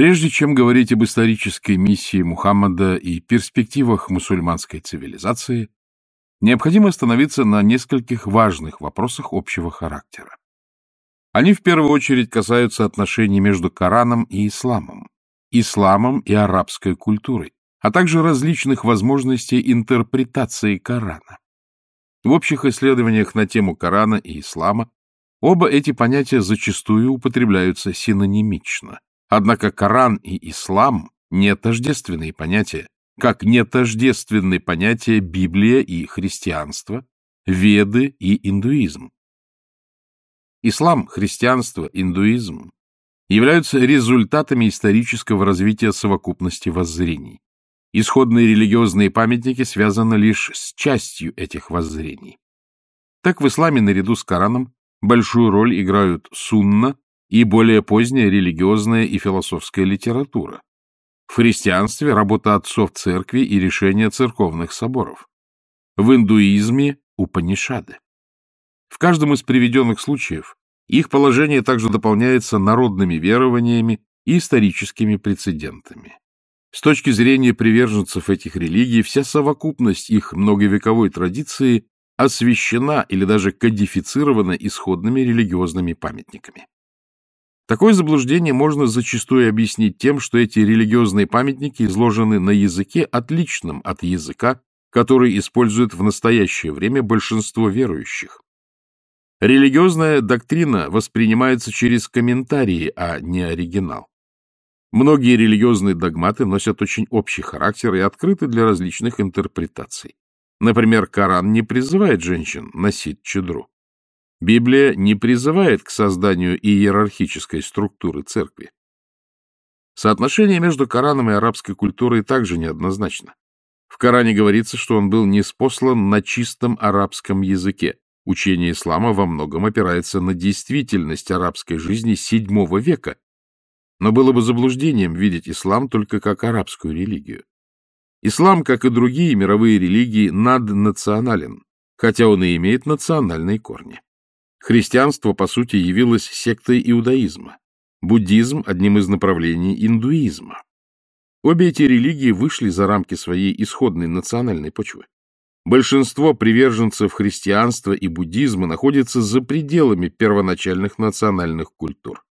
Прежде чем говорить об исторической миссии Мухаммада и перспективах мусульманской цивилизации, необходимо остановиться на нескольких важных вопросах общего характера. Они в первую очередь касаются отношений между Кораном и Исламом, Исламом и арабской культурой, а также различных возможностей интерпретации Корана. В общих исследованиях на тему Корана и Ислама оба эти понятия зачастую употребляются синонимично. Однако Коран и Ислам не тождественные понятия, как не тождественны понятия Библия и христианство, Веды и индуизм. Ислам, христианство, индуизм являются результатами исторического развития совокупности воззрений. Исходные религиозные памятники связаны лишь с частью этих воззрений. Так в исламе наряду с Кораном большую роль играют сунна и более поздняя религиозная и философская литература. В христианстве работа отцов церкви и решения церковных соборов. В индуизме – Упанишады. В каждом из приведенных случаев их положение также дополняется народными верованиями и историческими прецедентами. С точки зрения приверженцев этих религий, вся совокупность их многовековой традиции освящена или даже кодифицирована исходными религиозными памятниками. Такое заблуждение можно зачастую объяснить тем, что эти религиозные памятники изложены на языке, отличном от языка, который использует в настоящее время большинство верующих. Религиозная доктрина воспринимается через комментарии, а не оригинал. Многие религиозные догматы носят очень общий характер и открыты для различных интерпретаций. Например, Коран не призывает женщин носить чедру. Библия не призывает к созданию иерархической структуры церкви. Соотношение между Кораном и арабской культурой также неоднозначно. В Коране говорится, что он был неспослан на чистом арабском языке. Учение ислама во многом опирается на действительность арабской жизни VII века, но было бы заблуждением видеть ислам только как арабскую религию. Ислам, как и другие мировые религии, наднационален, хотя он и имеет национальные корни. Христианство, по сути, явилось сектой иудаизма, буддизм – одним из направлений индуизма. Обе эти религии вышли за рамки своей исходной национальной почвы. Большинство приверженцев христианства и буддизма находится за пределами первоначальных национальных культур.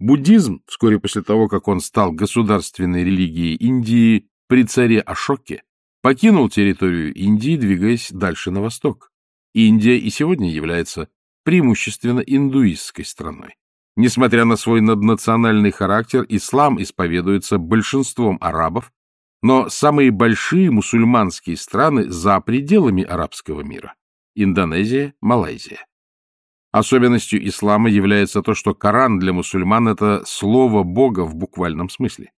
Буддизм, вскоре после того, как он стал государственной религией Индии при царе Ашоке, покинул территорию Индии, двигаясь дальше на восток. Индия и сегодня является преимущественно индуистской страной. Несмотря на свой наднациональный характер, ислам исповедуется большинством арабов, но самые большие мусульманские страны за пределами арабского мира – Индонезия, Малайзия. Особенностью ислама является то, что Коран для мусульман – это слово Бога в буквальном смысле.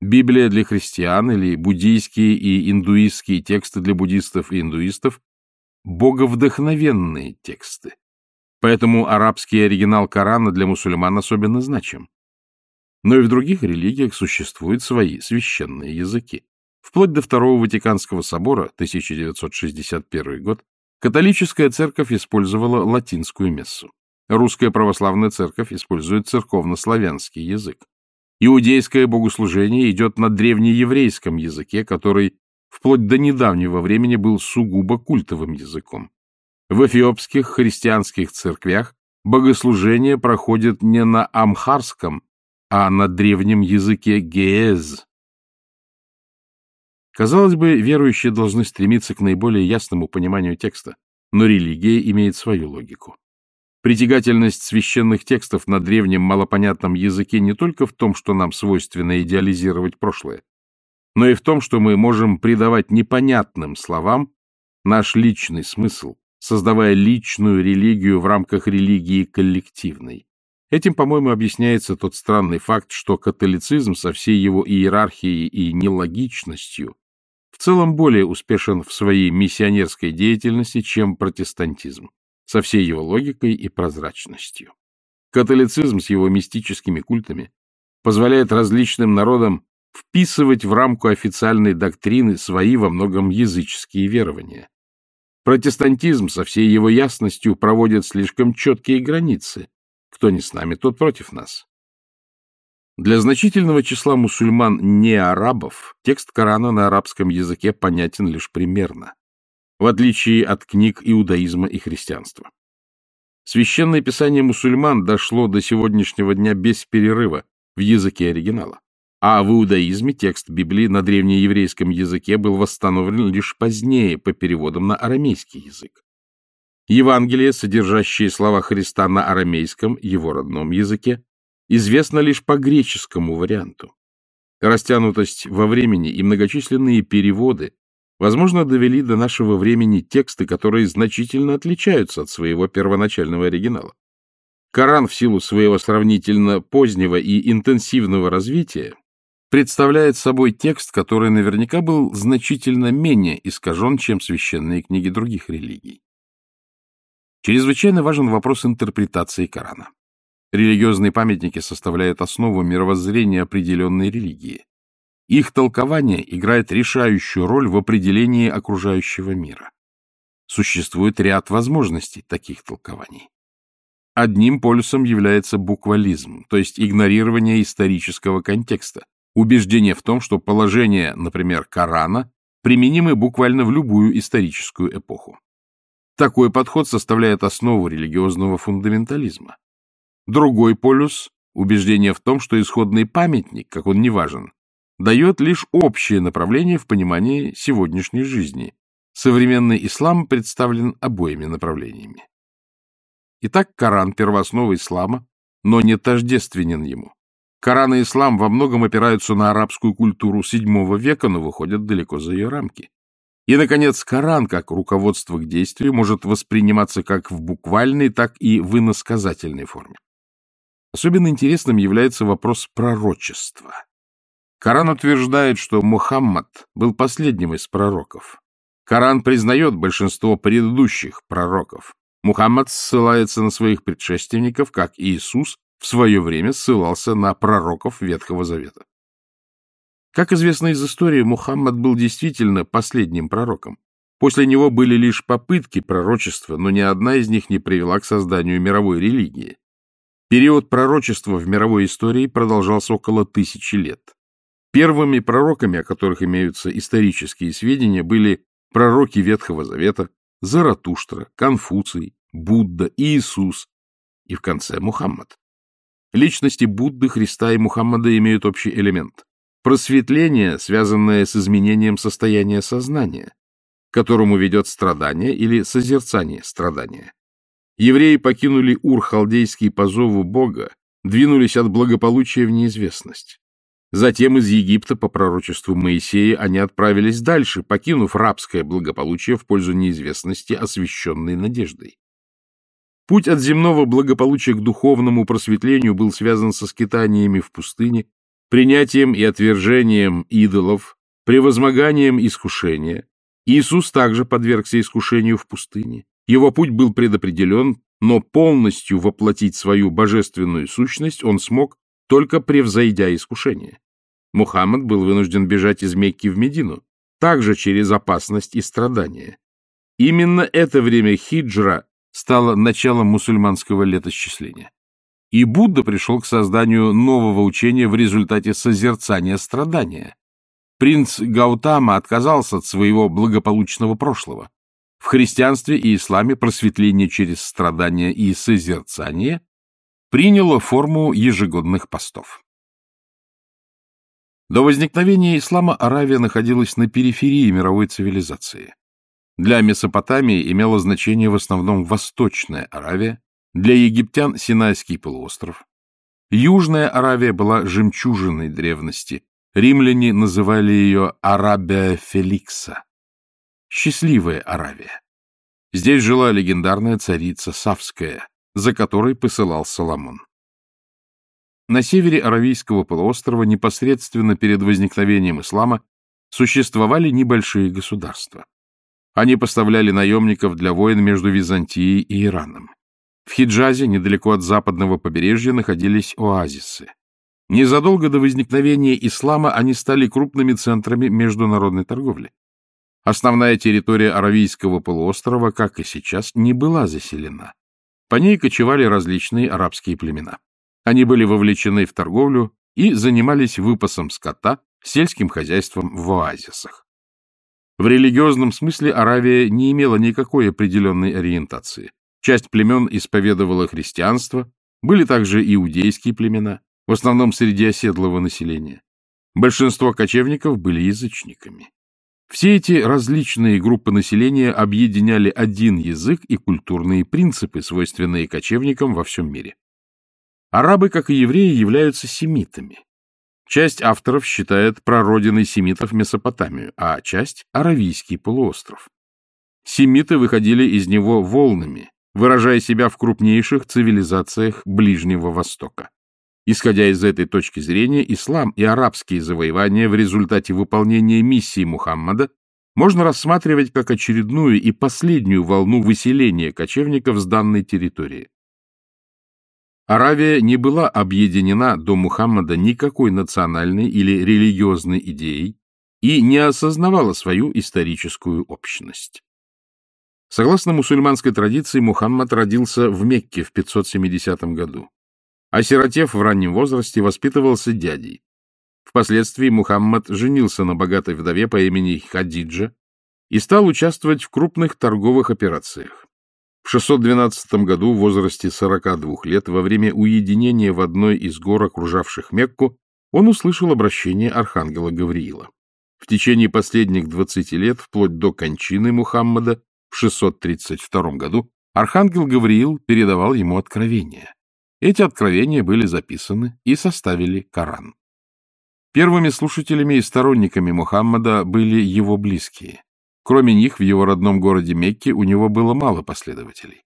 Библия для христиан или буддийские и индуистские тексты для буддистов и индуистов – боговдохновенные тексты. Поэтому арабский оригинал Корана для мусульман особенно значим. Но и в других религиях существуют свои священные языки. Вплоть до Второго Ватиканского собора 1961 год католическая церковь использовала латинскую мессу. Русская православная церковь использует церковно-славянский язык. Иудейское богослужение идет на древнееврейском языке, который вплоть до недавнего времени был сугубо культовым языком. В эфиопских христианских церквях богослужение проходит не на амхарском, а на древнем языке геез. Казалось бы, верующие должны стремиться к наиболее ясному пониманию текста, но религия имеет свою логику. Притягательность священных текстов на древнем малопонятном языке не только в том, что нам свойственно идеализировать прошлое, но и в том, что мы можем придавать непонятным словам наш личный смысл, создавая личную религию в рамках религии коллективной. Этим, по-моему, объясняется тот странный факт, что католицизм со всей его иерархией и нелогичностью в целом более успешен в своей миссионерской деятельности, чем протестантизм, со всей его логикой и прозрачностью. Католицизм с его мистическими культами позволяет различным народам вписывать в рамку официальной доктрины свои во многом языческие верования, Протестантизм со всей его ясностью проводит слишком четкие границы. Кто не с нами, тот против нас. Для значительного числа мусульман не арабов текст Корана на арабском языке понятен лишь примерно, в отличие от книг иудаизма и христианства. Священное писание мусульман дошло до сегодняшнего дня без перерыва в языке оригинала, а в иудаизме текст Библии на древнееврейском языке был восстановлен лишь позднее по переводам на арамейский язык. Евангелие, содержащее слова Христа на арамейском, его родном языке, известно лишь по греческому варианту. Растянутость во времени и многочисленные переводы, возможно, довели до нашего времени тексты, которые значительно отличаются от своего первоначального оригинала. Коран в силу своего сравнительно позднего и интенсивного развития представляет собой текст, который наверняка был значительно менее искажен, чем священные книги других религий. Чрезвычайно важен вопрос интерпретации Корана. Религиозные памятники составляют основу мировоззрения определенной религии. Их толкование играет решающую роль в определении окружающего мира. Существует ряд возможностей таких толкований. Одним полюсом является буквализм, то есть игнорирование исторического контекста, убеждение в том, что положения, например, Корана, применимы буквально в любую историческую эпоху. Такой подход составляет основу религиозного фундаментализма. Другой полюс — убеждение в том, что исходный памятник, как он не важен, дает лишь общее направление в понимании сегодняшней жизни. Современный ислам представлен обоими направлениями. Итак, Коран — первооснова ислама, но не тождественен ему. Коран и ислам во многом опираются на арабскую культуру VII века, но выходят далеко за ее рамки. И, наконец, Коран, как руководство к действию, может восприниматься как в буквальной, так и в иносказательной форме. Особенно интересным является вопрос пророчества. Коран утверждает, что Мухаммад был последним из пророков. Коран признает большинство предыдущих пророков. Мухаммад ссылается на своих предшественников, как Иисус в свое время ссылался на пророков Ветхого Завета. Как известно из истории, Мухаммад был действительно последним пророком. После него были лишь попытки пророчества, но ни одна из них не привела к созданию мировой религии. Период пророчества в мировой истории продолжался около тысячи лет. Первыми пророками, о которых имеются исторические сведения, были пророки Ветхого Завета, Заратуштра, Конфуций, Будда, Иисус и в конце Мухаммад. Личности Будды, Христа и Мухаммада имеют общий элемент – просветление, связанное с изменением состояния сознания, к которому ведет страдание или созерцание страдания. Евреи покинули Ур-Халдейский по зову Бога, двинулись от благополучия в неизвестность. Затем из Египта по пророчеству Моисея они отправились дальше, покинув рабское благополучие в пользу неизвестности, освященной надеждой. Путь от земного благополучия к духовному просветлению был связан со скитаниями в пустыне, принятием и отвержением идолов, превозмоганием искушения. Иисус также подвергся искушению в пустыне. Его путь был предопределен, но полностью воплотить свою божественную сущность он смог, только превзойдя искушение. Мухаммад был вынужден бежать из Мекки в Медину, также через опасность и страдания. Именно это время хиджра стало началом мусульманского летосчисления. И Будда пришел к созданию нового учения в результате созерцания страдания. Принц Гаутама отказался от своего благополучного прошлого, в христианстве и исламе просветление через страдания и созерцание приняло форму ежегодных постов. До возникновения ислама Аравия находилась на периферии мировой цивилизации. Для Месопотамии имело значение в основном Восточная Аравия, для египтян — Синайский полуостров. Южная Аравия была жемчужиной древности. Римляне называли ее Арабия Феликса, Счастливая Аравия. Здесь жила легендарная царица Савская, за которой посылал Соломон. На севере Аравийского полуострова, непосредственно перед возникновением ислама, существовали небольшие государства. Они поставляли наемников для войн между Византией и Ираном. В Хиджазе, недалеко от западного побережья, находились оазисы. Незадолго до возникновения ислама они стали крупными центрами международной торговли. Основная территория Аравийского полуострова, как и сейчас, не была заселена. По ней кочевали различные арабские племена. Они были вовлечены в торговлю, и занимались выпасом скота, сельским хозяйством в оазисах. В религиозном смысле Аравия не имела никакой определенной ориентации. Часть племен исповедовала христианство, были также иудейские племена, в основном среди оседлого населения. Большинство кочевников были язычниками. Все эти различные группы населения объединяли один язык и культурные принципы, свойственные кочевникам во всем мире. Арабы, как и евреи, являются семитами. Часть авторов считает прародиной семитов Месопотамию, а часть — Аравийский полуостров. Семиты выходили из него волнами, выражая себя в крупнейших цивилизациях Ближнего Востока. Исходя из этой точки зрения, ислам и арабские завоевания в результате выполнения миссии Мухаммада можно рассматривать как очередную и последнюю волну выселения кочевников с данной территории. Аравия не была объединена до Мухаммада никакой национальной или религиозной идеей и не осознавала свою историческую общность. Согласно мусульманской традиции, Мухаммад родился в Мекке в 570 году. Осиротев в раннем возрасте, воспитывался дядей. Впоследствии Мухаммад женился на богатой вдове по имени Хадиджа и стал участвовать в крупных торговых операциях. В 612 году, в возрасте 42 лет, во время уединения в одной из гор, окружавших Мекку, он услышал обращение архангела Гавриила. В течение последних 20 лет, вплоть до кончины Мухаммада в 632 году, архангел Гавриил передавал ему откровения. Эти откровения были записаны и составили Коран. Первыми слушателями и сторонниками Мухаммада были его близкие. Кроме них, в его родном городе Мекке у него было мало последователей.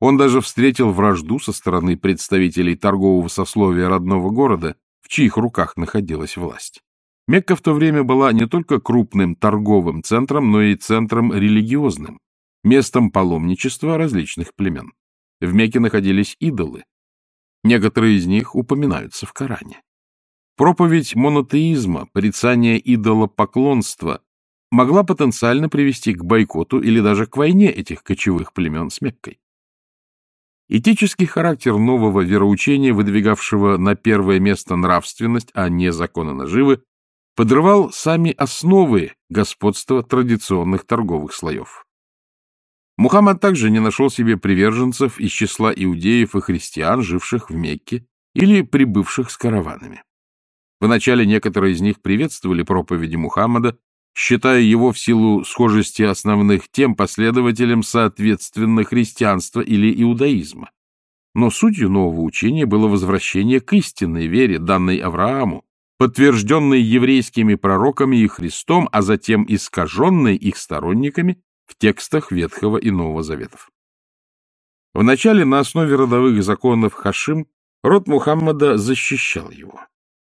Он даже встретил вражду со стороны представителей торгового сословия родного города, в чьих руках находилась власть. Мекка в то время была не только крупным торговым центром, но и центром религиозным, местом паломничества различных племен. В Мекке находились идолы, Некоторые из них упоминаются в Коране. Проповедь монотеизма, порицание идолопоклонства могла потенциально привести к бойкоту или даже к войне этих кочевых племен с Меккой. Этический характер нового вероучения, выдвигавшего на первое место нравственность, а не законы наживы, подрывал сами основы господства традиционных торговых слоев. Мухаммад также не нашел себе приверженцев из числа иудеев и христиан, живших в Мекке или прибывших с караванами. Вначале некоторые из них приветствовали проповеди Мухаммада, считая его в силу схожести основных тем последователем соответственно христианства или иудаизма. Но сутью нового учения было возвращение к истинной вере, данной Аврааму, подтвержденной еврейскими пророками и Христом, а затем искаженной их сторонниками в текстах Ветхого и Нового Заветов. Вначале на основе родовых законов Хашим род Мухаммада защищал его,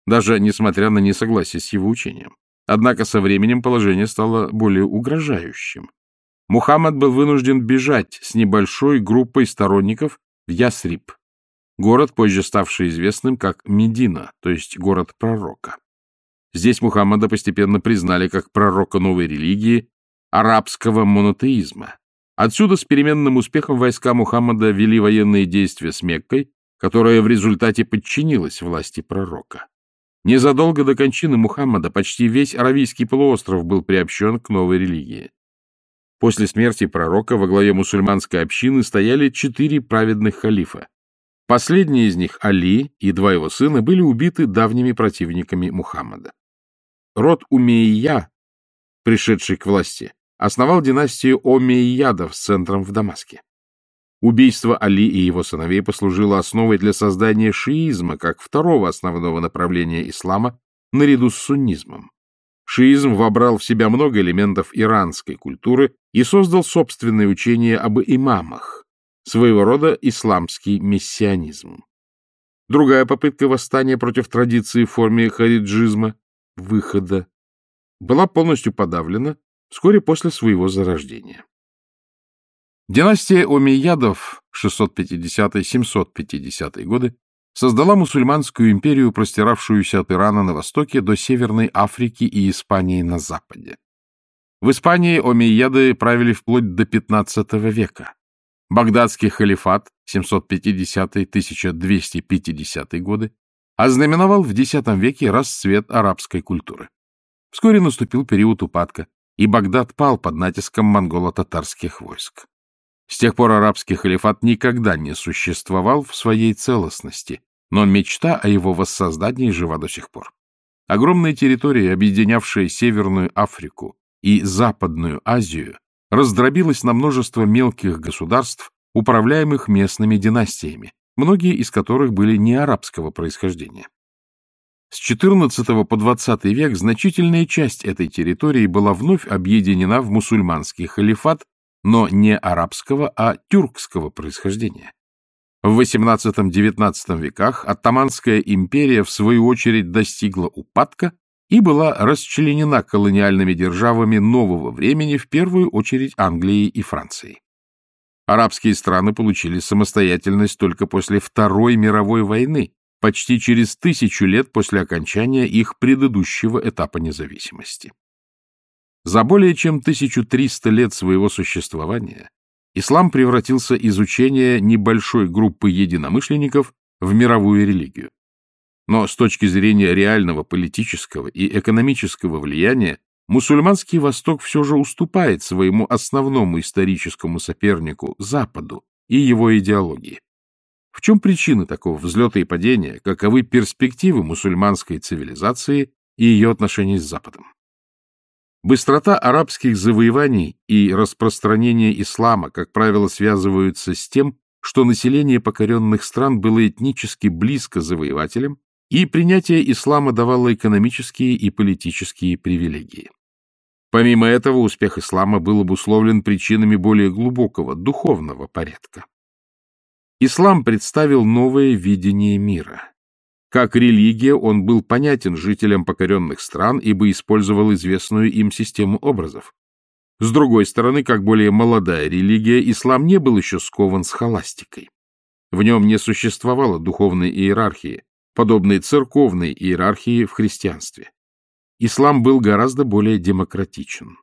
даже несмотря на несогласие с его учением. Однако со временем положение стало более угрожающим. Мухаммад был вынужден бежать с небольшой группой сторонников в Ясриб, город, позже ставший известным как Медина, то есть город пророка. Здесь Мухаммада постепенно признали как пророка новой религии арабского монотеизма. Отсюда с переменным успехом войска Мухаммада вели военные действия с Меккой, которая в результате подчинилась власти пророка. Незадолго до кончины Мухаммада почти весь Аравийский полуостров был приобщен к новой религии. После смерти пророка во главе мусульманской общины стояли четыре праведных халифа. Последний из них, Али и два его сына, были убиты давними противниками Мухаммада. Род Умейя, пришедший к власти, основал династию Омейядов с центром в Дамаске. Убийство Али и его сыновей послужило основой для создания шиизма как второго основного направления ислама наряду с суннизмом. Шиизм вобрал в себя много элементов иранской культуры и создал собственное учение об имамах, своего рода исламский мессианизм. Другая попытка восстания против традиции в форме хариджизма, выхода, была полностью подавлена вскоре после своего зарождения. Династия Омейядов 650-750 годы создала мусульманскую империю, простиравшуюся от Ирана на востоке до Северной Африки и Испании на западе. В Испании омейяды правили вплоть до XV века. Багдадский халифат 750-1250 годы ознаменовал в X веке расцвет арабской культуры. Вскоре наступил период упадка, и Багдад пал под натиском монголо-татарских войск. С тех пор арабский халифат никогда не существовал в своей целостности, но мечта о его воссоздании жива до сих пор. Огромная территория, объединявшая Северную Африку и Западную Азию, раздробилась на множество мелких государств, управляемых местными династиями, многие из которых были не арабского происхождения. С XIV по XX век значительная часть этой территории была вновь объединена в мусульманский халифат, но не арабского, а тюркского происхождения. В XVIII-XIX веках Оттоманская империя, в свою очередь, достигла упадка и была расчленена колониальными державами нового времени, в первую очередь Англией и Францией. Арабские страны получили самостоятельность только после Второй мировой войны, почти через тысячу лет после окончания их предыдущего этапа независимости. За более чем 1300 лет своего существования ислам превратился из учения небольшой группы единомышленников в мировую религию. Но с точки зрения реального политического и экономического влияния мусульманский Восток все же уступает своему основному историческому сопернику Западу и его идеологии. В чем причины такого взлета и падения, каковы перспективы мусульманской цивилизации и ее отношений с Западом? Быстрота арабских завоеваний и распространение ислама, как правило, связываются с тем, что население покоренных стран было этнически близко завоевателям, и принятие ислама давало экономические и политические привилегии. Помимо этого, успех ислама был обусловлен причинами более глубокого духовного порядка. Ислам представил новое видение мира. Как религия он был понятен жителям покоренных стран, ибо использовал известную им систему образов. С другой стороны, как более молодая религия, ислам не был еще скован с холастикой. В нем не существовало духовной иерархии, подобной церковной иерархии в христианстве. Ислам был гораздо более демократичен.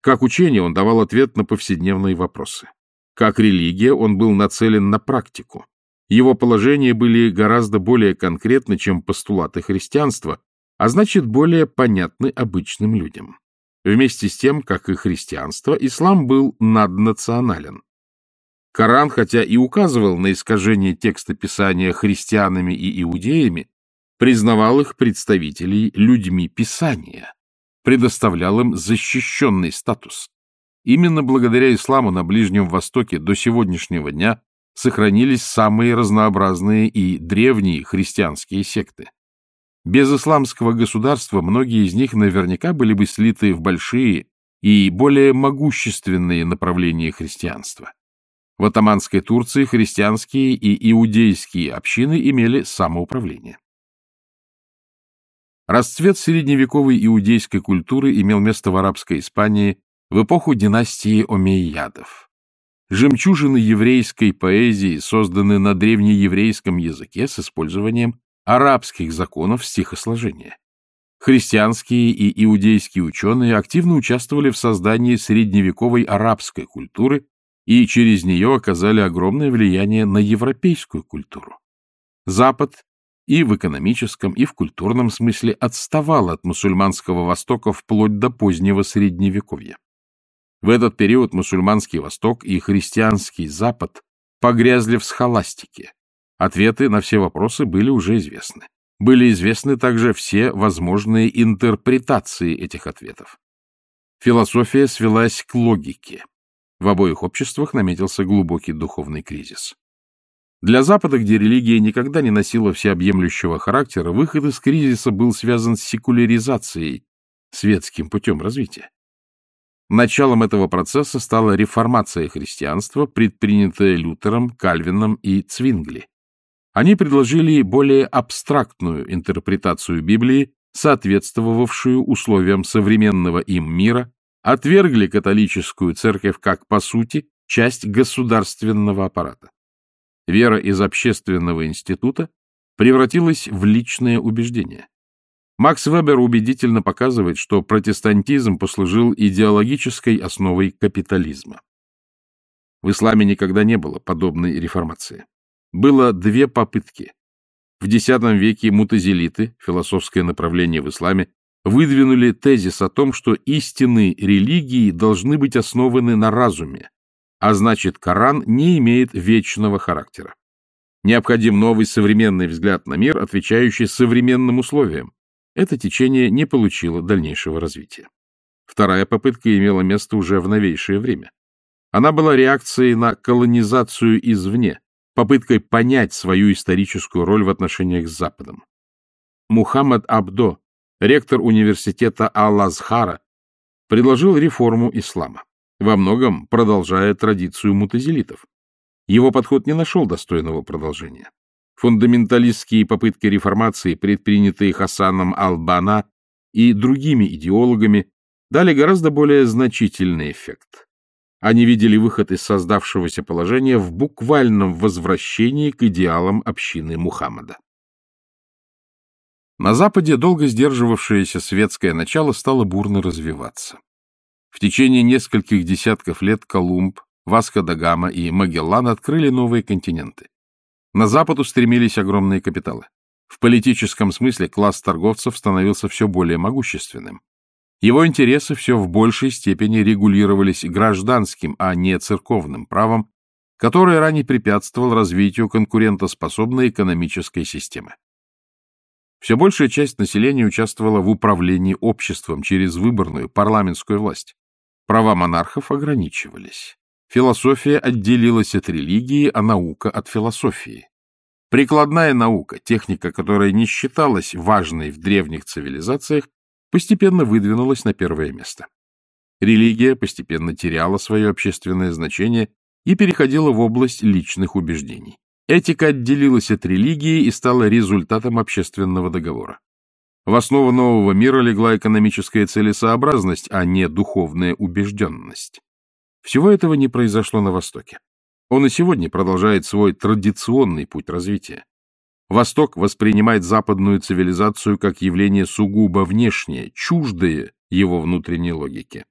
Как учение он давал ответ на повседневные вопросы. Как религия он был нацелен на практику. Его положения были гораздо более конкретны, чем постулаты христианства, а значит, более понятны обычным людям. Вместе с тем, как и христианство, ислам был наднационален. Коран, хотя и указывал на искажение текста Писания христианами и иудеями, признавал их представителей людьми Писания, предоставлял им защищенный статус. Именно благодаря исламу на Ближнем Востоке до сегодняшнего дня сохранились самые разнообразные и древние христианские секты. Без исламского государства многие из них наверняка были бы слиты в большие и более могущественные направления христианства. В атаманской Турции христианские и иудейские общины имели самоуправление. Расцвет средневековой иудейской культуры имел место в арабской Испании в эпоху династии Омейядов. Жемчужины еврейской поэзии созданы на древнееврейском языке с использованием арабских законов стихосложения. Христианские и иудейские ученые активно участвовали в создании средневековой арабской культуры и через нее оказали огромное влияние на европейскую культуру. Запад и в экономическом, и в культурном смысле отставал от мусульманского Востока вплоть до позднего Средневековья. В этот период мусульманский Восток и христианский Запад погрязли в схоластике. Ответы на все вопросы были уже известны. Были известны также все возможные интерпретации этих ответов. Философия свелась к логике. В обоих обществах наметился глубокий духовный кризис. Для Запада, где религия никогда не носила всеобъемлющего характера, выход из кризиса был связан с секуляризацией, светским путем развития. Началом этого процесса стала реформация христианства, предпринятая Лютером, Кальвином и Цвингли. Они предложили более абстрактную интерпретацию Библии, соответствовавшую условиям современного им мира, отвергли католическую церковь как, по сути, часть государственного аппарата. Вера из общественного института превратилась в личное убеждение. Макс Вебер убедительно показывает, что протестантизм послужил идеологической основой капитализма. В исламе никогда не было подобной реформации. Было две попытки. В X веке мутазилиты, философское направление в исламе, выдвинули тезис о том, что истины религии должны быть основаны на разуме, а значит, Коран не имеет вечного характера. Необходим новый современный взгляд на мир, отвечающий современным условиям. Это течение не получило дальнейшего развития. Вторая попытка имела место уже в новейшее время. Она была реакцией на колонизацию извне, попыткой понять свою историческую роль в отношениях с Западом. Мухаммад Абдо, ректор университета Ал-Азхара, предложил реформу ислама, во многом продолжая традицию мутазилитов. Его подход не нашел достойного продолжения. Фундаменталистские попытки реформации, предпринятые Хасаном Албана и другими идеологами, дали гораздо более значительный эффект. Они видели выход из создавшегося положения в буквальном возвращении к идеалам общины Мухаммада. На Западе долго сдерживавшееся светское начало стало бурно развиваться. В течение нескольких десятков лет Колумб, Васко да Гама и Магеллан открыли новые континенты. На запад устремились огромные капиталы. В политическом смысле класс торговцев становился все более могущественным. Его интересы все в большей степени регулировались гражданским, а не церковным правом, которое ранее препятствовало развитию конкурентоспособной экономической системы. Все большая часть населения участвовала в управлении обществом через выборную парламентскую власть. Права монархов ограничивались. Философия отделилась от религии, а наука от философии. Прикладная наука, техника, которая не считалась важной в древних цивилизациях, постепенно выдвинулась на первое место. Религия постепенно теряла свое общественное значение и переходила в область личных убеждений. Этика отделилась от религии и стала результатом общественного договора. В основу нового мира легла экономическая целесообразность, а не духовная убежденность. Всего этого не произошло на Востоке. Он и сегодня продолжает свой традиционный путь развития. Восток воспринимает западную цивилизацию как явление сугубо внешнее, чуждое его внутренней логике.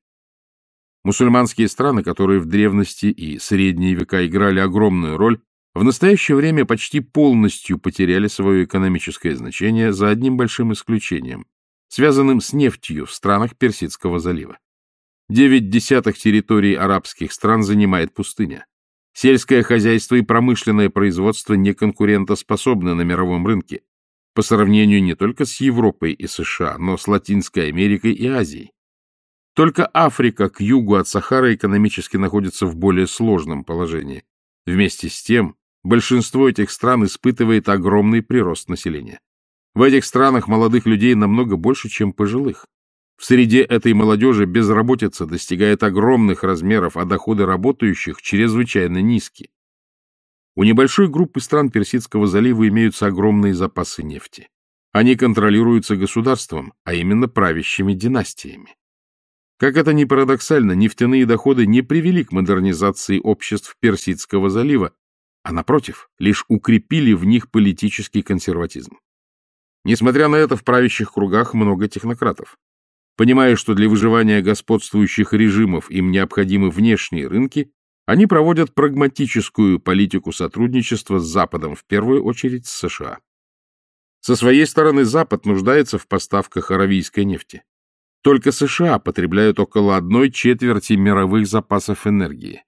Мусульманские страны, которые в древности и средние века играли огромную роль, в настоящее время почти полностью потеряли свое экономическое значение за одним большим исключением, связанным с нефтью в странах Персидского залива. Девять десятых территорий арабских стран занимает пустыня. Сельское хозяйство и промышленное производство не конкурентоспособны на мировом рынке по сравнению не только с Европой и США, но с Латинской Америкой и Азией. Только Африка к югу от Сахары экономически находится в более сложном положении. Вместе с тем, большинство этих стран испытывает огромный прирост населения. В этих странах молодых людей намного больше, чем пожилых. В среде этой молодежи безработица достигает огромных размеров, а доходы работающих чрезвычайно низкие. У небольшой группы стран Персидского залива имеются огромные запасы нефти. Они контролируются государством, а именно правящими династиями. Как это ни парадоксально, нефтяные доходы не привели к модернизации обществ Персидского залива, а, напротив, лишь укрепили в них политический консерватизм. Несмотря на это, в правящих кругах много технократов. Понимая, что для выживания господствующих режимов им необходимы внешние рынки, они проводят прагматическую политику сотрудничества с Западом, в первую очередь с США. Со своей стороны Запад нуждается в поставках аравийской нефти. Только США потребляют около одной четверти мировых запасов энергии.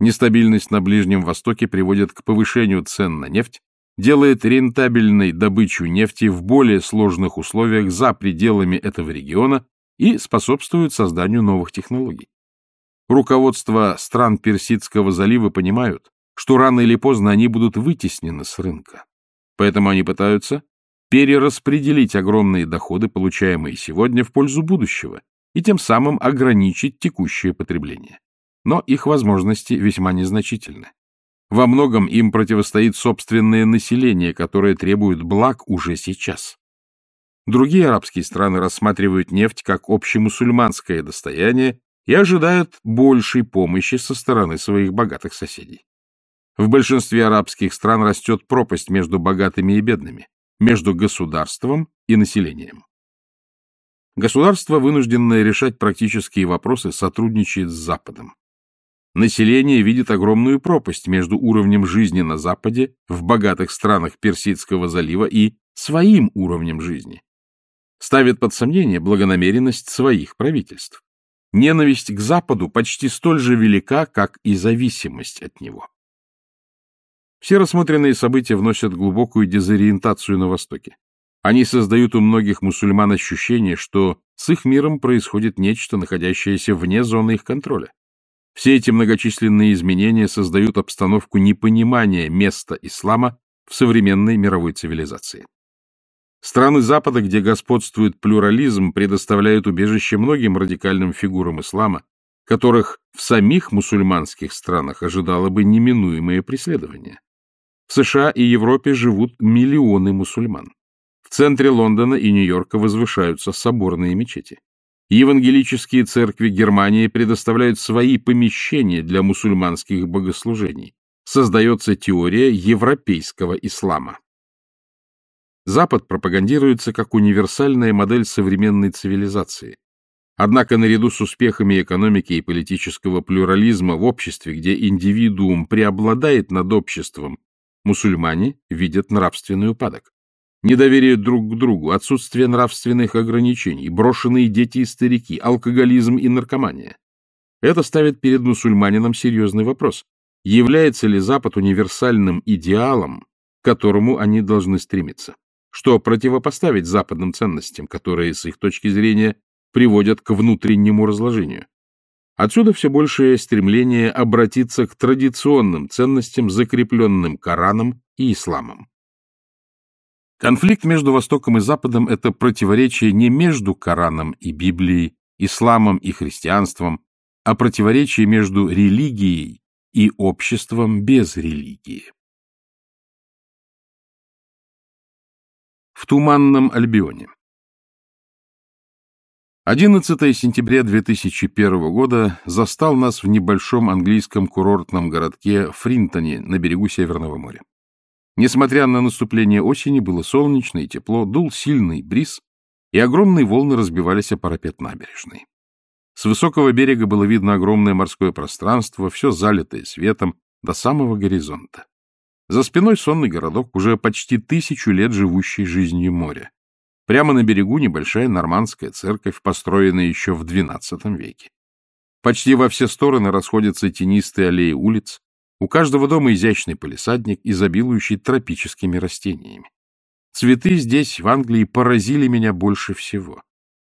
Нестабильность на Ближнем Востоке приводит к повышению цен на нефть, делает рентабельной добычу нефти в более сложных условиях за пределами этого региона и способствует созданию новых технологий. Руководство стран Персидского залива понимают, что рано или поздно они будут вытеснены с рынка. Поэтому они пытаются перераспределить огромные доходы, получаемые сегодня, в пользу будущего, и тем самым ограничить текущее потребление. Но их возможности весьма незначительны. Во многом им противостоит собственное население, которое требует благ уже сейчас. Другие арабские страны рассматривают нефть как общемусульманское достояние и ожидают большей помощи со стороны своих богатых соседей. В большинстве арабских стран растет пропасть между богатыми и бедными, между государством и населением. Государство, вынужденное решать практические вопросы, сотрудничает с Западом. Население видит огромную пропасть между уровнем жизни на Западе, в богатых странах Персидского залива и своим уровнем жизни. Ставит под сомнение благонамеренность своих правительств. Ненависть к Западу почти столь же велика, как и зависимость от него. Все рассмотренные события вносят глубокую дезориентацию на Востоке. Они создают у многих мусульман ощущение, что с их миром происходит нечто, находящееся вне зоны их контроля. Все эти многочисленные изменения создают обстановку непонимания места ислама в современной мировой цивилизации. Страны Запада, где господствует плюрализм, предоставляют убежище многим радикальным фигурам ислама, которых в самих мусульманских странах ожидало бы неминуемое преследование. В США и Европе живут миллионы мусульман. В центре Лондона и Нью-Йорка возвышаются соборные мечети. Евангелические церкви Германии предоставляют свои помещения для мусульманских богослужений. Создается теория европейского ислама. Запад пропагандируется как универсальная модель современной цивилизации. Однако наряду с успехами экономики и политического плюрализма в обществе, где индивидуум преобладает над обществом, мусульмане видят нравственный упадок. Недоверие друг к другу, отсутствие нравственных ограничений, брошенные дети и старики, алкоголизм и наркомания. Это ставит перед мусульманином серьезный вопрос. Является ли Запад универсальным идеалом, к которому они должны стремиться? Что противопоставить западным ценностям, которые, с их точки зрения, приводят к внутреннему разложению? Отсюда все большее стремление обратиться к традиционным ценностям, закрепленным Кораном и Исламом. Конфликт между Востоком и Западом – это противоречие не между Кораном и Библией, исламом и христианством, а противоречие между религией и обществом без религии. В Туманном Альбионе 11 сентября 2001 года застал нас в небольшом английском курортном городке Фринтоне на берегу Северного моря. Несмотря на наступление осени, было солнечно и тепло, дул сильный бриз, и огромные волны разбивались о парапет набережной. С высокого берега было видно огромное морское пространство, все залитое светом, до самого горизонта. За спиной сонный городок, уже почти тысячу лет живущий жизнью моря. Прямо на берегу небольшая нормандская церковь, построенная еще в XII веке. Почти во все стороны расходятся тенистые аллеи улиц, у каждого дома изящный полисадник, изобилующий тропическими растениями. Цветы здесь, в Англии, поразили меня больше всего.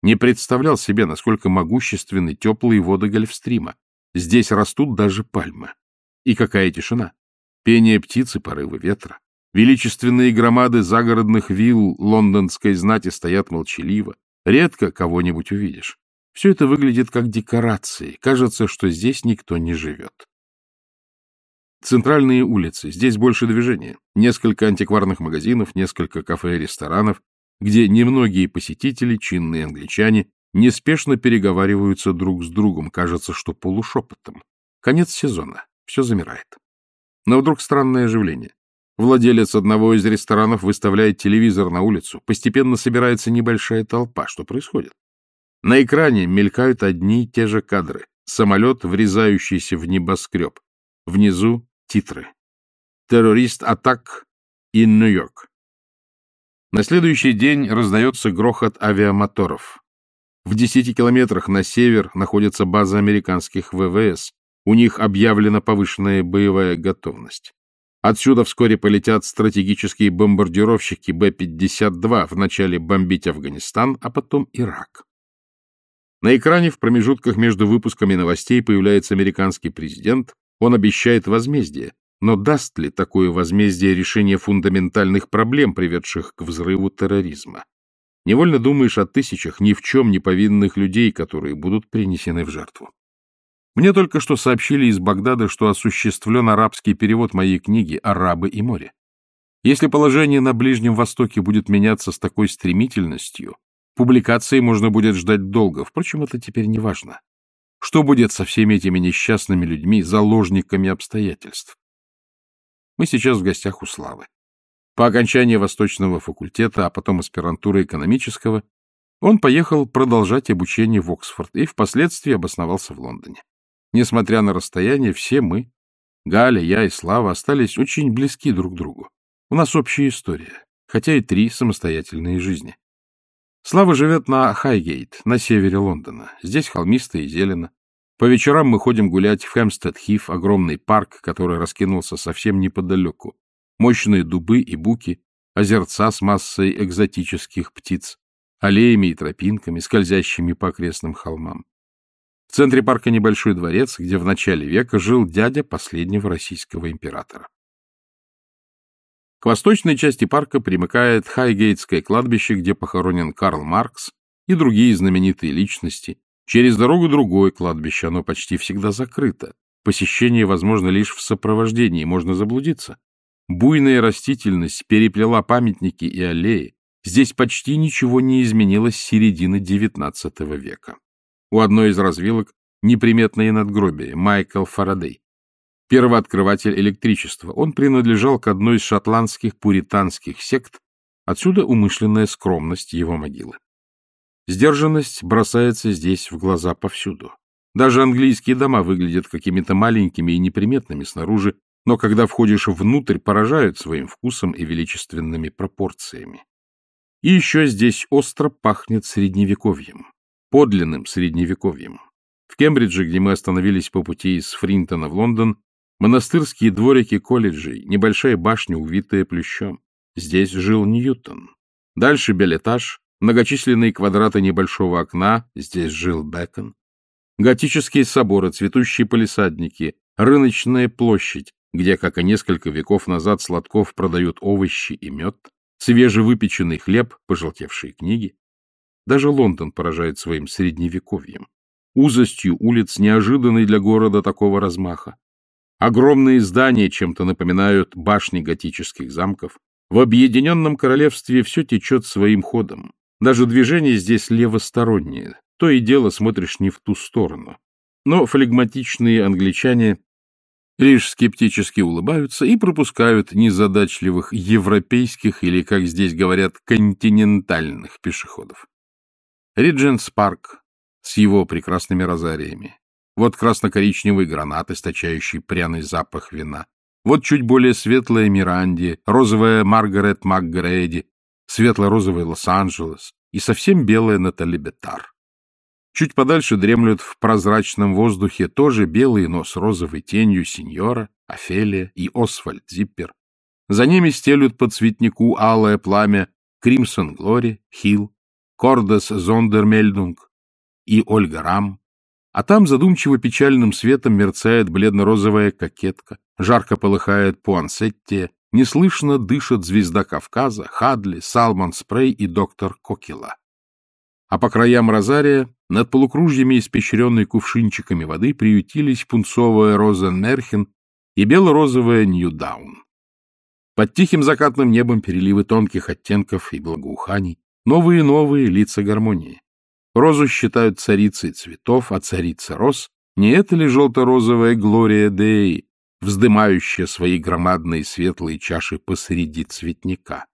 Не представлял себе, насколько могущественны теплые воды Гольфстрима. Здесь растут даже пальмы. И какая тишина! Пение птицы, порывы ветра. Величественные громады загородных вилл лондонской знати стоят молчаливо. Редко кого-нибудь увидишь. Все это выглядит как декорации. Кажется, что здесь никто не живет. Центральные улицы. Здесь больше движения. Несколько антикварных магазинов, несколько кафе и ресторанов, где немногие посетители, чинные англичане, неспешно переговариваются друг с другом, кажется, что полушепотом. Конец сезона. Все замирает. Но вдруг странное оживление. Владелец одного из ресторанов выставляет телевизор на улицу. Постепенно собирается небольшая толпа. Что происходит? На экране мелькают одни и те же кадры. Самолет, врезающийся в небоскреб. Внизу Титры. Террорист-атак in Нью-Йорк. На следующий день раздается грохот авиамоторов. В 10 километрах на север находится база американских ВВС. У них объявлена повышенная боевая готовность. Отсюда вскоре полетят стратегические бомбардировщики Б-52 вначале бомбить Афганистан, а потом Ирак. На экране в промежутках между выпусками новостей появляется американский президент, он обещает возмездие, но даст ли такое возмездие решение фундаментальных проблем, приведших к взрыву терроризма? Невольно думаешь о тысячах ни в чем не повинных людей, которые будут принесены в жертву. Мне только что сообщили из Багдада, что осуществлен арабский перевод моей книги «Арабы и море». Если положение на Ближнем Востоке будет меняться с такой стремительностью, публикации можно будет ждать долго, впрочем, это теперь не важно. Что будет со всеми этими несчастными людьми, заложниками обстоятельств? Мы сейчас в гостях у Славы. По окончании Восточного факультета, а потом аспирантуры экономического, он поехал продолжать обучение в Оксфорд и впоследствии обосновался в Лондоне. Несмотря на расстояние, все мы, Галя, я и Слава, остались очень близки друг к другу. У нас общая история, хотя и три самостоятельные жизни. Слава живет на Хайгейт, на севере Лондона. Здесь холмисто и зелено. По вечерам мы ходим гулять в Хэмстед-Хиф, огромный парк, который раскинулся совсем неподалеку. Мощные дубы и буки, озерца с массой экзотических птиц, аллеями и тропинками, скользящими по окрестным холмам. В центре парка небольшой дворец, где в начале века жил дядя последнего российского императора. К восточной части парка примыкает Хайгейтское кладбище, где похоронен Карл Маркс и другие знаменитые личности. Через дорогу другое кладбище, оно почти всегда закрыто. Посещение возможно лишь в сопровождении, можно заблудиться. Буйная растительность переплела памятники и аллеи. Здесь почти ничего не изменилось с середины XIX века. У одной из развилок неприметное надгробие Майкл Фарадей. Первооткрыватель электричества. Он принадлежал к одной из шотландских пуританских сект, отсюда умышленная скромность его могилы. Сдержанность бросается здесь в глаза повсюду. Даже английские дома выглядят какими-то маленькими и неприметными снаружи, но когда входишь внутрь, поражают своим вкусом и величественными пропорциями. И еще здесь остро пахнет средневековьем подлинным средневековьем. В Кембридже, где мы остановились по пути из Фринтона в Лондон, монастырские дворики колледжей, небольшая башня, увитая плющом. Здесь жил Ньютон. Дальше белетаж, многочисленные квадраты небольшого окна, здесь жил Бэкон. Готические соборы, цветущие полисадники, рыночная площадь, где, как и несколько веков назад, сладков продают овощи и мед, свежевыпеченный хлеб, пожелтевшие книги. Даже Лондон поражает своим средневековьем, узостью улиц, неожиданной для города такого размаха. Огромные здания чем-то напоминают башни готических замков. В Объединенном Королевстве все течет своим ходом. Даже движение здесь левостороннее. То и дело смотришь не в ту сторону. Но флегматичные англичане лишь скептически улыбаются и пропускают незадачливых европейских или, как здесь говорят, континентальных пешеходов. Ридженс Парк с его прекрасными розариями. Вот красно-коричневый гранат, источающий пряный запах вина. Вот чуть более светлая Миранди, розовая Маргарет МакГрейди, светло-розовый Лос-Анджелес и совсем белая Натали Бетар. Чуть подальше дремлют в прозрачном воздухе тоже белые, но с розовой тенью сеньора, Офелия и Освальд Зиппер. За ними стелют по цветнику алое пламя Кримсон Глори, Хилл, Кордес Зондермельдунг и Ольга Рам, а там задумчиво печальным светом мерцает бледно-розовая кокетка, жарко полыхает Пуансеттия, неслышно дышат звезда Кавказа, Хадли, Салман Спрей и доктор Кокила. А по краям розария, над полукружьями, испещренной кувшинчиками воды, приютились пунцовая роза Мерхен и бело-розовая Ньюдаун. Под тихим закатным небом переливы тонких оттенков и благоуханий, Новые и новые лица гармонии. Розу считают царицей цветов, а царица роз — не это ли желто-розовая Глория Деи, вздымающая свои громадные светлые чаши посреди цветника?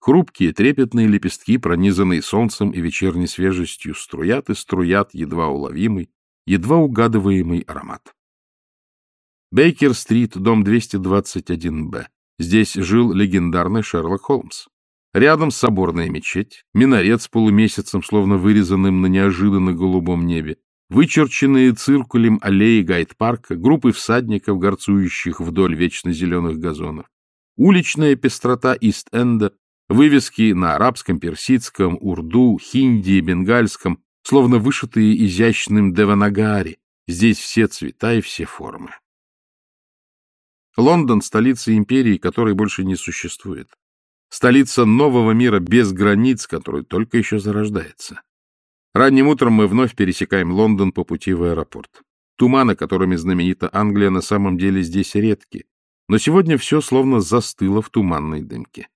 Хрупкие трепетные лепестки, пронизанные солнцем и вечерней свежестью, струят и струят едва уловимый, едва угадываемый аромат. Бейкер-стрит, дом 221-Б. Здесь жил легендарный Шерлок Холмс. Рядом соборная мечеть, минарет с полумесяцем, словно вырезанным на неожиданно голубом небе, вычерченные циркулем аллеи гайд-парка, группы всадников, горцующих вдоль вечно зеленых газонов, уличная пестрота Ист-Энда, вывески на арабском, персидском, урду, хинди, бенгальском, словно вышитые изящным деванагари. Здесь все цвета и все формы. Лондон — столица империи, которой больше не существует. Столица нового мира без границ, который только еще зарождается. Ранним утром мы вновь пересекаем Лондон по пути в аэропорт. Туманы, которыми знаменита Англия, на самом деле здесь редки. Но сегодня все словно застыло в туманной дымке.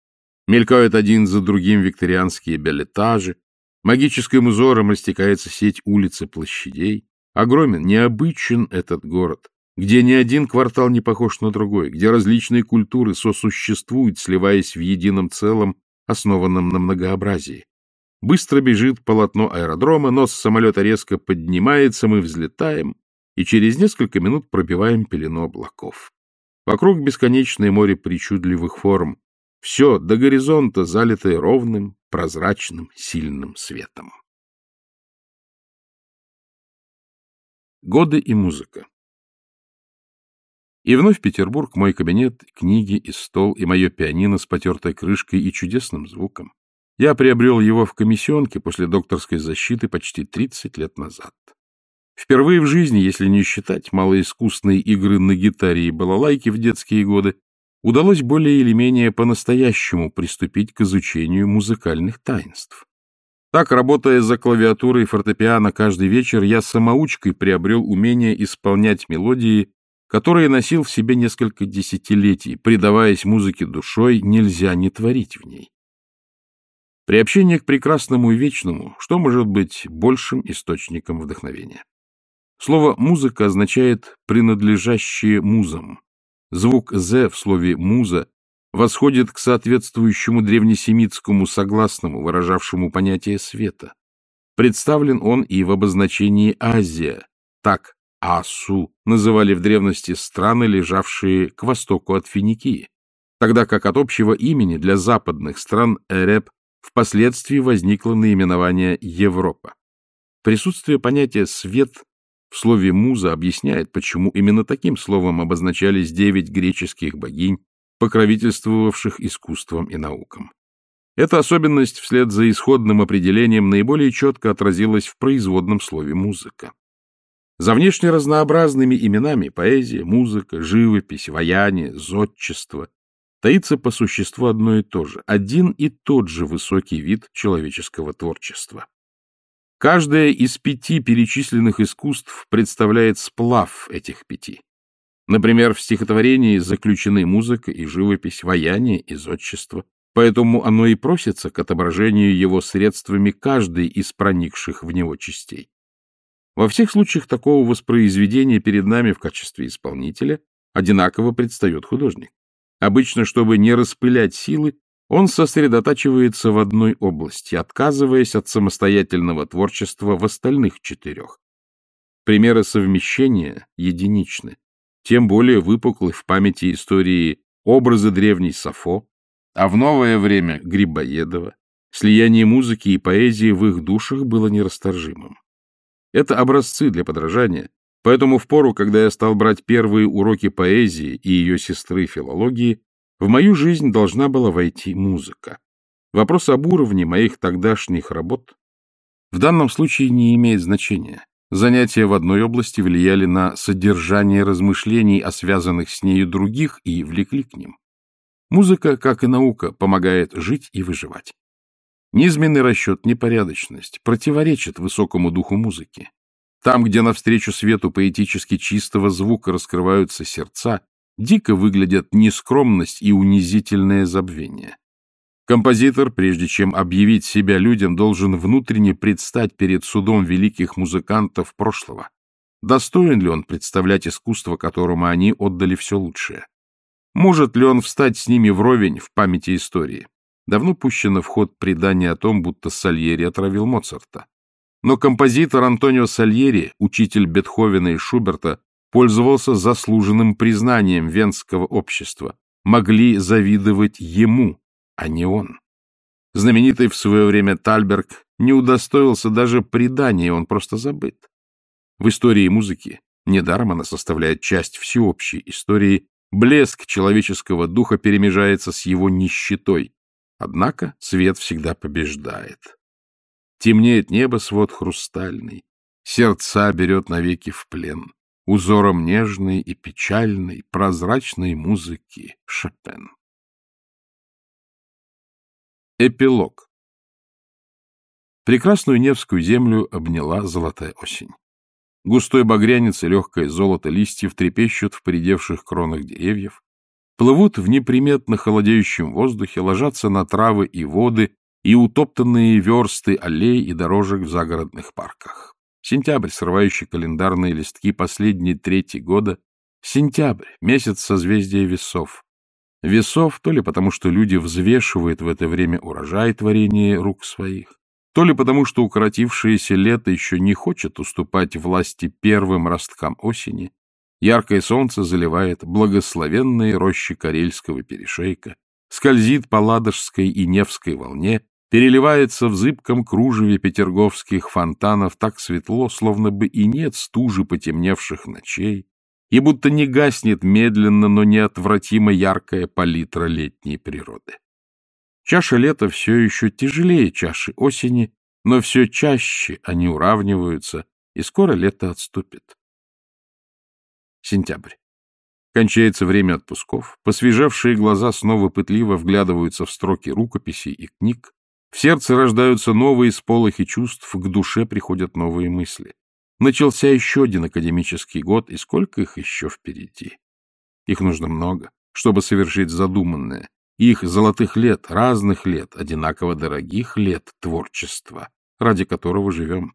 Мелькают один за другим викторианские белетажи. Магическим узором растекается сеть улиц и площадей. Огромен, необычен этот город где ни один квартал не похож на другой, где различные культуры сосуществуют, сливаясь в едином целом, основанном на многообразии. Быстро бежит полотно аэродрома, нос самолета резко поднимается, мы взлетаем. и через несколько минут пробиваем пелену облаков. Вокруг бесконечное море причудливых форм. Все до горизонта залитое ровным, прозрачным, сильным светом. Годы и музыка И вновь Петербург, мой кабинет, книги и стол, и мое пианино с потертой крышкой и чудесным звуком. Я приобрел его в комиссионке после докторской защиты почти 30 лет назад. Впервые в жизни, если не считать малоискусные игры на гитаре и балалайке в детские годы, удалось более или менее по-настоящему приступить к изучению музыкальных таинств. Так, работая за клавиатурой фортепиано каждый вечер, я самоучкой приобрел умение исполнять мелодии, которые носил в себе несколько десятилетий, предаваясь музыке душой, нельзя не творить в ней. Приобщение к прекрасному и вечному, что может быть большим источником вдохновения? Слово «музыка» означает «принадлежащее музам». Звук «з» в слове «муза» восходит к соответствующему древнесемитскому согласному, выражавшему понятие света. Представлен он и в обозначении «Азия», так Асу называли в древности страны, лежавшие к востоку от Финикии, тогда как от общего имени для западных стран Эреб впоследствии возникло наименование Европа. Присутствие понятия «свет» в слове «муза» объясняет, почему именно таким словом обозначались девять греческих богинь, покровительствовавших искусством и наукам. Эта особенность вслед за исходным определением наиболее четко отразилась в производном слове «музыка». За внешне разнообразными именами поэзия, музыка, живопись, ваяние, зодчество таится по существу одно и то же, один и тот же высокий вид человеческого творчества. Каждое из пяти перечисленных искусств представляет сплав этих пяти. Например, в стихотворении заключены музыка и живопись, ваяние и зодчество, поэтому оно и просится к отображению его средствами каждой из проникших в него частей. Во всех случаях такого воспроизведения перед нами в качестве исполнителя одинаково предстает художник. Обычно, чтобы не распылять силы, он сосредотачивается в одной области, отказываясь от самостоятельного творчества в остальных четырех. Примеры совмещения единичны тем более выпуклы в памяти истории образы древней Сафо, а в новое время Грибоедова, слияние музыки и поэзии в их душах было нерасторжимым. Это образцы для подражания, поэтому в пору, когда я стал брать первые уроки поэзии и ее сестры филологии, в мою жизнь должна была войти музыка. Вопрос об уровне моих тогдашних работ в данном случае не имеет значения. Занятия в одной области влияли на содержание размышлений о связанных с нею других и влекли к ним. Музыка, как и наука, помогает жить и выживать. Низменный расчет, непорядочность противоречат высокому духу музыки. Там, где навстречу свету поэтически чистого звука раскрываются сердца, дико выглядят нескромность и унизительное забвение. Композитор, прежде чем объявить себя людям, должен внутренне предстать перед судом великих музыкантов прошлого. Достоин ли он представлять искусство, которому они отдали все лучшее? Может ли он встать с ними вровень в памяти истории? Давно пущено в ход предание о том, будто Сальери отравил Моцарта. Но композитор Антонио Сальери, учитель Бетховена и Шуберта, пользовался заслуженным признанием венского общества. Могли завидовать ему, а не он. Знаменитый в свое время Тальберг не удостоился даже предания, он просто забыт. В истории музыки, недаром она составляет часть всеобщей истории, блеск человеческого духа перемежается с его нищетой. Однако свет всегда побеждает. Темнеет небо, свод хрустальный, сердца берет навеки в плен, узором нежной и печальной, прозрачной музыки Шопен. Эпилог. Прекрасную Невскую землю обняла золотая осень. Густой багрянец и легкое золото листьев трепещут в поредевших кронах деревьев, плывут в неприметно холодеющем воздухе, ложатся на травы и воды и утоптанные версты аллей и дорожек в загородных парках. Сентябрь, срывающий календарные листки последней трети года, сентябрь, месяц созвездия весов, весов, то ли потому, что люди взвешивают в это время урожай творения рук своих, то ли потому, что укоротившееся лето еще не хочет уступать власти первым росткам осени, яркое солнце заливает благословенные рощи Карельского перешейка, скользит по Ладожской и Невской волне, переливается в зыбком кружеве петерговских фонтанов так светло, словно бы и нет стужи потемневших ночей, и будто не гаснет медленно, но неотвратимо яркая палитра летней природы. Чаша лета все еще тяжелее чаши осени, но все чаще они уравниваются, и скоро лето отступит. Сентябрь. Кончается время отпусков, посвежевшие глаза снова пытливо вглядываются в строки рукописей и книг, в сердце рождаются новые сполохи чувств, к душе приходят новые мысли. Начался еще один академический год, и сколько их еще впереди? Их нужно много, чтобы совершить задуманное. Их золотых лет, разных лет, одинаково дорогих лет творчества, ради которого живем.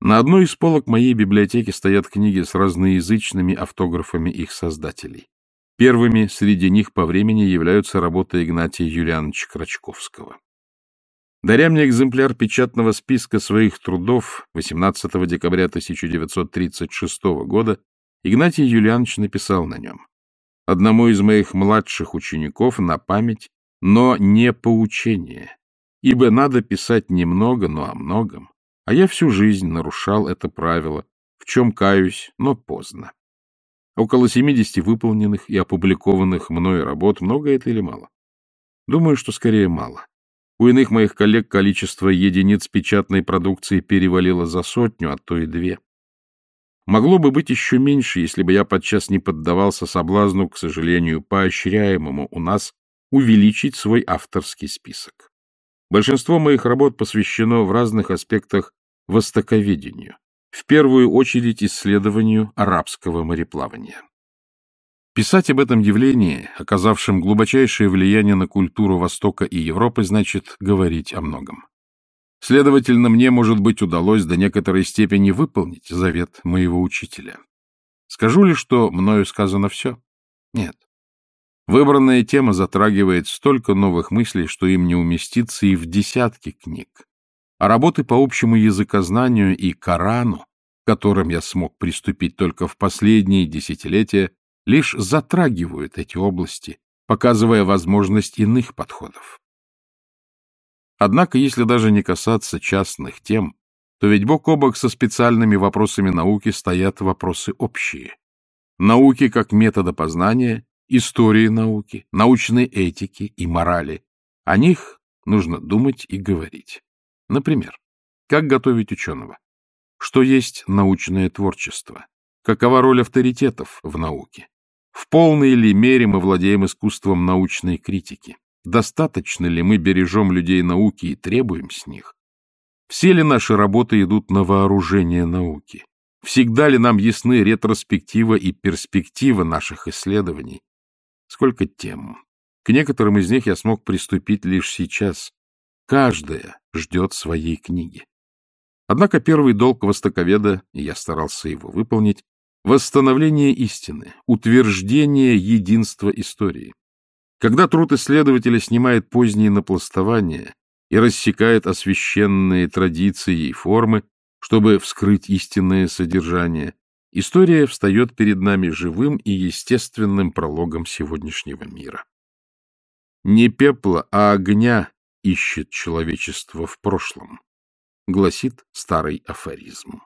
На одной из полок моей библиотеки стоят книги с разноязычными автографами их создателей. Первыми среди них по времени являются работы Игнатия Юлиановича Крачковского. Даря мне экземпляр печатного списка своих трудов 18 декабря 1936 года, Игнатий Юлианович написал на нем «Одному из моих младших учеников на память, но не поучение, ибо надо писать немного, но о многом, а я всю жизнь нарушал это правило, в чем каюсь, но поздно. Около 70 выполненных и опубликованных мною работ много это или мало? Думаю, что скорее мало. У иных моих коллег количество единиц печатной продукции перевалило за сотню, а то и две. Могло бы быть еще меньше, если бы я подчас не поддавался соблазну, к сожалению, поощряемому у нас, увеличить свой авторский список. Большинство моих работ посвящено в разных аспектах востоковедению, в первую очередь исследованию арабского мореплавания. Писать об этом явлении, оказавшем глубочайшее влияние на культуру Востока и Европы, значит говорить о многом. Следовательно, мне, может быть, удалось до некоторой степени выполнить завет моего учителя. Скажу ли, что мною сказано все? Нет. Выбранная тема затрагивает столько новых мыслей, что им не уместится и в десятки книг. А работы по общему языкознанию и Корану, к которым я смог приступить только в последние десятилетия, лишь затрагивают эти области, показывая возможность иных подходов. Однако, если даже не касаться частных тем, то ведь бок о бок со специальными вопросами науки стоят вопросы общие. Науки как метода познания, истории науки, научной этики и морали. О них нужно думать и говорить. Например, как готовить ученого? Что есть научное творчество? Какова роль авторитетов в науке? В полной ли мере мы владеем искусством научной критики? Достаточно ли мы бережем людей науки и требуем с них? Все ли наши работы идут на вооружение науки? Всегда ли нам ясны ретроспектива и перспектива наших исследований? Сколько тем. К некоторым из них я смог приступить лишь сейчас. Каждая ждет своей книги. Однако первый долг востоковеда, и я старался его выполнить, Восстановление истины, утверждение единства истории. Когда труд исследователя снимает поздние напластования и рассекает освященные традиции и формы, чтобы вскрыть истинное содержание, история встает перед нами живым и естественным прологом сегодняшнего мира. Не пепла, а огня ищет человечество в прошлом, гласит старый афоризм.